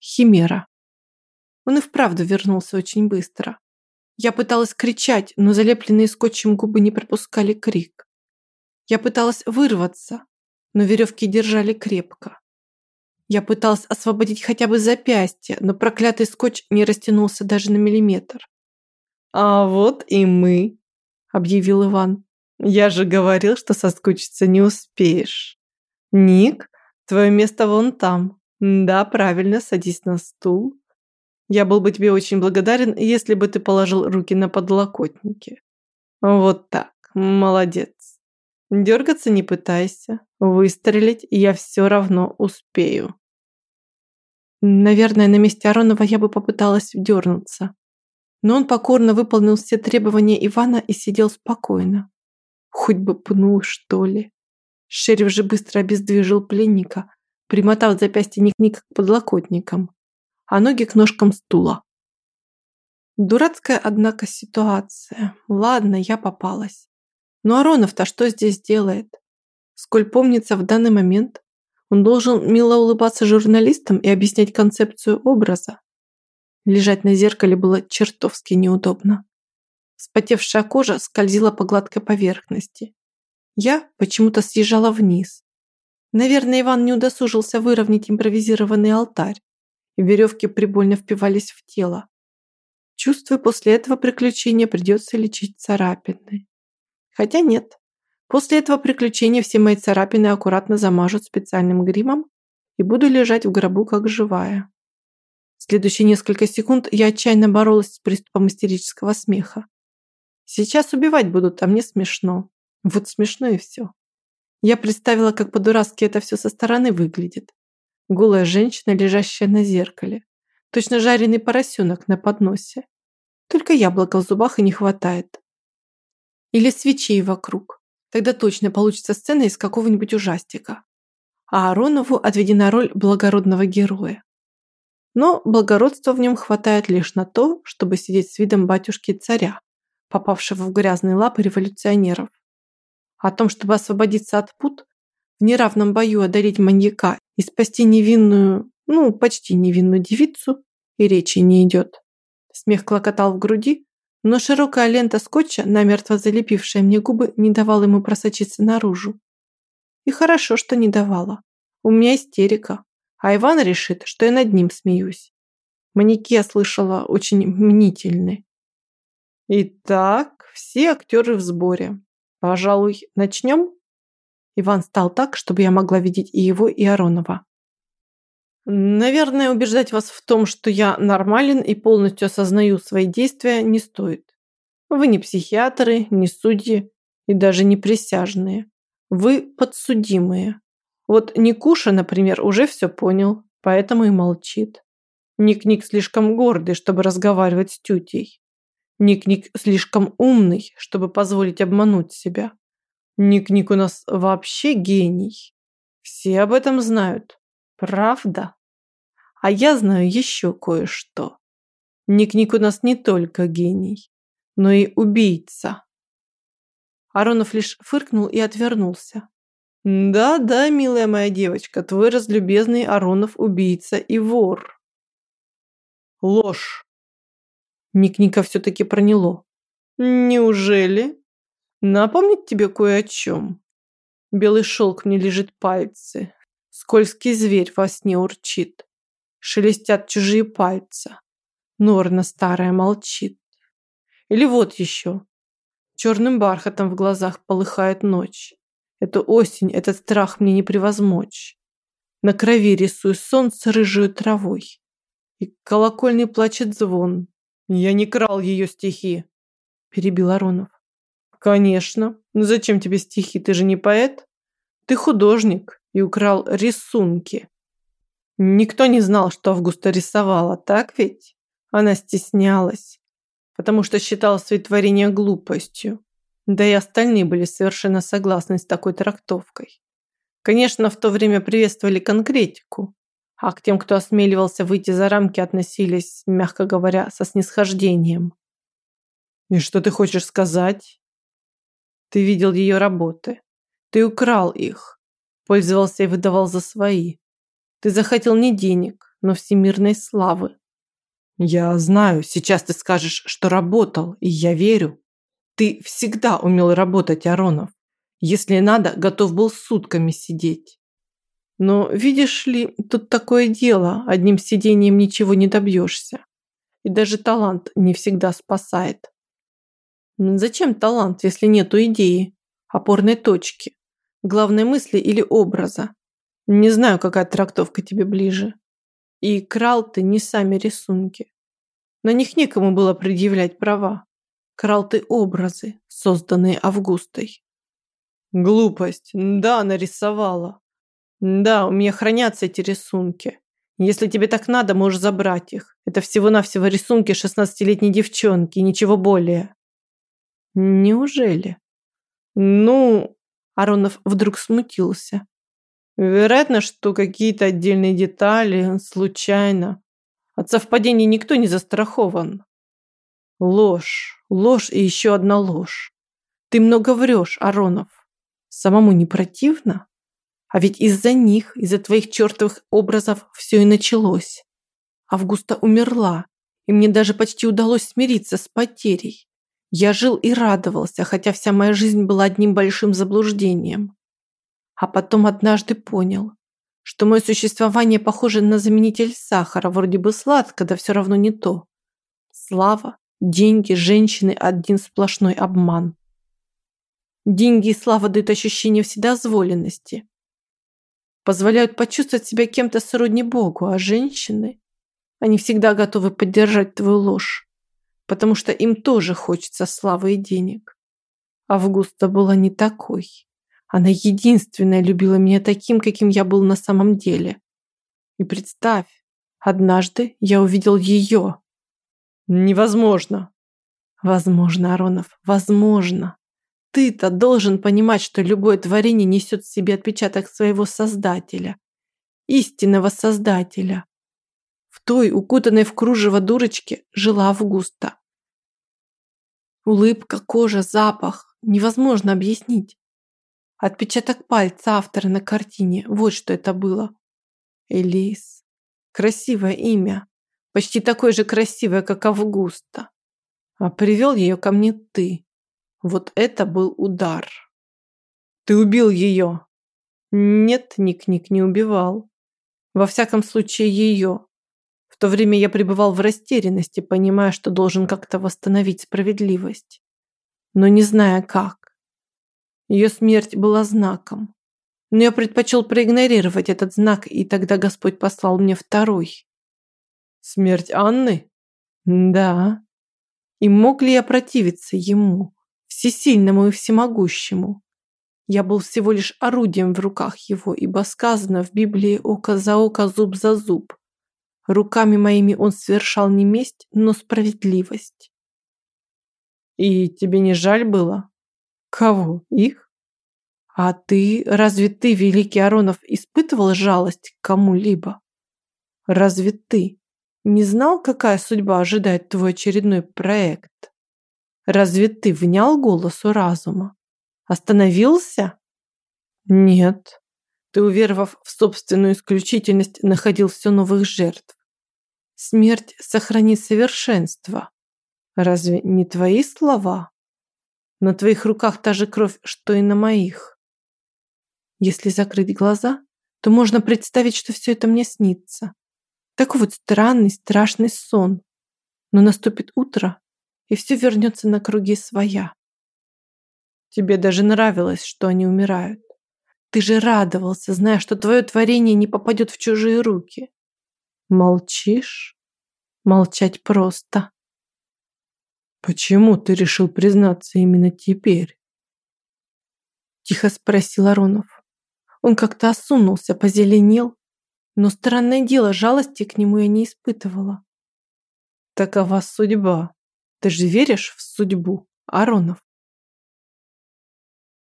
Химера. Он и вправду вернулся очень быстро. Я пыталась кричать, но залепленные скотчем губы не пропускали крик. Я пыталась вырваться, но веревки держали крепко. Я пыталась освободить хотя бы запястье, но проклятый скотч не растянулся даже на миллиметр. «А вот и мы», – объявил Иван. «Я же говорил, что соскучиться не успеешь. Ник, твое место вон там. Да, правильно, садись на стул. Я был бы тебе очень благодарен, если бы ты положил руки на подлокотники. Вот так, молодец. Дергаться не пытайся. Выстрелить я все равно успею. Наверное, на месте Аронова я бы попыталась дернуться. Но он покорно выполнил все требования Ивана и сидел спокойно. Хоть бы пнул, что ли. Шериф же быстро обездвижил пленника, примотав запястье Ник-Ник к подлокотникам, а ноги к ножкам стула. Дурацкая, однако, ситуация. Ладно, я попалась. Но Аронов-то что здесь делает? Сколь помнится, в данный момент он должен мило улыбаться журналистам и объяснять концепцию образа. Лежать на зеркале было чертовски неудобно. Спотевшая кожа скользила по гладкой поверхности. Я почему-то съезжала вниз. Наверное, Иван не удосужился выровнять импровизированный алтарь, и веревки прибольно впивались в тело. Чувствую, после этого приключения придется лечить царапины. Хотя нет. После этого приключения все мои царапины аккуратно замажут специальным гримом и буду лежать в гробу как живая. Следующие несколько секунд я отчаянно боролась с приступом истерического смеха. Сейчас убивать будут, а мне смешно. Вот смешно и все. Я представила, как по-дурацки это все со стороны выглядит. Голая женщина, лежащая на зеркале. Точно жареный поросенок на подносе. Только яблока в зубах и не хватает. Или свечей вокруг. Тогда точно получится сцена из какого-нибудь ужастика. А Аронову отведена роль благородного героя. Но благородства в нем хватает лишь на то, чтобы сидеть с видом батюшки-царя, попавшего в грязные лапы революционеров. О том, чтобы освободиться от пут, в неравном бою одарить маньяка и спасти невинную, ну, почти невинную девицу, и речи не идет. Смех клокотал в груди, но широкая лента скотча, намертво залепившая мне губы, не давала ему просочиться наружу. И хорошо, что не давала. У меня истерика а Иван решит, что я над ним смеюсь. Маньяки, я слышала, очень мнительны. Итак, все актеры в сборе. Пожалуй, начнем? Иван стал так, чтобы я могла видеть и его, и Аронова. Наверное, убеждать вас в том, что я нормален и полностью осознаю свои действия, не стоит. Вы не психиатры, не судьи и даже не присяжные. Вы подсудимые. Вот Никуша, например, уже все понял, поэтому и молчит. Ник-Ник слишком гордый, чтобы разговаривать с тютей. Ник-Ник слишком умный, чтобы позволить обмануть себя. Ник-Ник у нас вообще гений. Все об этом знают. Правда? А я знаю еще кое-что. Ник-Ник у нас не только гений, но и убийца. Аронов лишь фыркнул и отвернулся. Да-да, милая моя девочка, твой разлюбезный Аронов убийца и вор. Ложь. Ник-Ника все-таки проняло. Неужели? Напомнить тебе кое о чем. Белый шелк мне лежит пальцы. Скользкий зверь во сне урчит. Шелестят чужие пальцы. Норна старая молчит. Или вот еще. Черным бархатом в глазах полыхает ночь. Эту осень, этот страх мне не превозмочь. На крови рисую солнце рыжую травой. И колокольный плачет звон. Я не крал ее стихи, перебил Аронов. Конечно. Но зачем тебе стихи? Ты же не поэт? Ты художник и украл рисунки. Никто не знал, что Августа рисовала, так ведь? Она стеснялась, потому что считала свои творения глупостью. Да и остальные были совершенно согласны с такой трактовкой. Конечно, в то время приветствовали конкретику, а к тем, кто осмеливался выйти за рамки, относились, мягко говоря, со снисхождением. «И что ты хочешь сказать?» «Ты видел ее работы. Ты украл их, пользовался и выдавал за свои. Ты захотел не денег, но всемирной славы. Я знаю, сейчас ты скажешь, что работал, и я верю. Ты всегда умел работать, Аронов. Если надо, готов был сутками сидеть. Но, видишь ли, тут такое дело, одним сидением ничего не добьешься. И даже талант не всегда спасает. Зачем талант, если нету идеи, опорной точки, главной мысли или образа? Не знаю, какая трактовка тебе ближе. И крал ты не сами рисунки. На них некому было предъявлять права. Крал ты образы, созданные Августой. Глупость. Да, нарисовала. Да, у меня хранятся эти рисунки. Если тебе так надо, можешь забрать их. Это всего-навсего рисунки шестнадцатилетней девчонки, ничего более. Неужели? Ну, Аронов вдруг смутился. Вероятно, что какие-то отдельные детали, случайно. От совпадений никто не застрахован. Ложь, ложь и еще одна ложь. Ты много врешь, Аронов. Самому не противно? А ведь из-за них, из-за твоих чертовых образов все и началось. Августа умерла, и мне даже почти удалось смириться с потерей. Я жил и радовался, хотя вся моя жизнь была одним большим заблуждением. А потом однажды понял, что мое существование похоже на заменитель сахара, вроде бы сладко, да все равно не то. Слава, деньги, женщины – один сплошной обман. Деньги и слава дают ощущение вседозволенности. Позволяют почувствовать себя кем-то сродни Богу, а женщины, они всегда готовы поддержать твою ложь, потому что им тоже хочется славы и денег. Августа была не такой. Она единственная любила меня таким, каким я был на самом деле. И представь, однажды я увидел ее. Невозможно. Возможно, Аронов, возможно. Ты-то должен понимать, что любое творение несет в себе отпечаток своего Создателя. Истинного Создателя. В той, укутанной в кружево дурочке, жила Августа. Улыбка, кожа, запах. Невозможно объяснить. Отпечаток пальца автора на картине. Вот что это было. Элис. Красивое имя. Почти такое же красивое, как Августа. А привел ее ко мне ты. Вот это был удар. Ты убил ее. Нет, Ник-Ник не убивал. Во всяком случае, ее. В то время я пребывал в растерянности, понимая, что должен как-то восстановить справедливость. Но не зная как. Ее смерть была знаком. Но я предпочел проигнорировать этот знак, и тогда Господь послал мне второй. Смерть Анны? Да. И мог ли я противиться ему? Всесильному и всемогущему. Я был всего лишь орудием в руках его, ибо сказано в Библии «око за око, зуб за зуб». Руками моими он совершал не месть, но справедливость. И тебе не жаль было? Кого? Их? А ты, разве ты, великий Аронов, испытывал жалость к кому-либо? Разве ты не знал, какая судьба ожидает твой очередной проект? Разве ты внял голосу разума? Остановился? Нет. Ты, уверовав в собственную исключительность, находил все новых жертв. Смерть сохранит совершенство. Разве не твои слова? На твоих руках та же кровь, что и на моих. Если закрыть глаза, то можно представить, что все это мне снится. Такой вот странный, страшный сон. Но наступит утро, и все вернется на круги своя. Тебе даже нравилось, что они умирают. Ты же радовался, зная, что твое творение не попадет в чужие руки. Молчишь? Молчать просто. Почему ты решил признаться именно теперь? Тихо спросил Аронов. Он как-то осунулся, позеленел, но странное дело, жалости к нему я не испытывала. Такова судьба. Ты же веришь в судьбу, Аронов?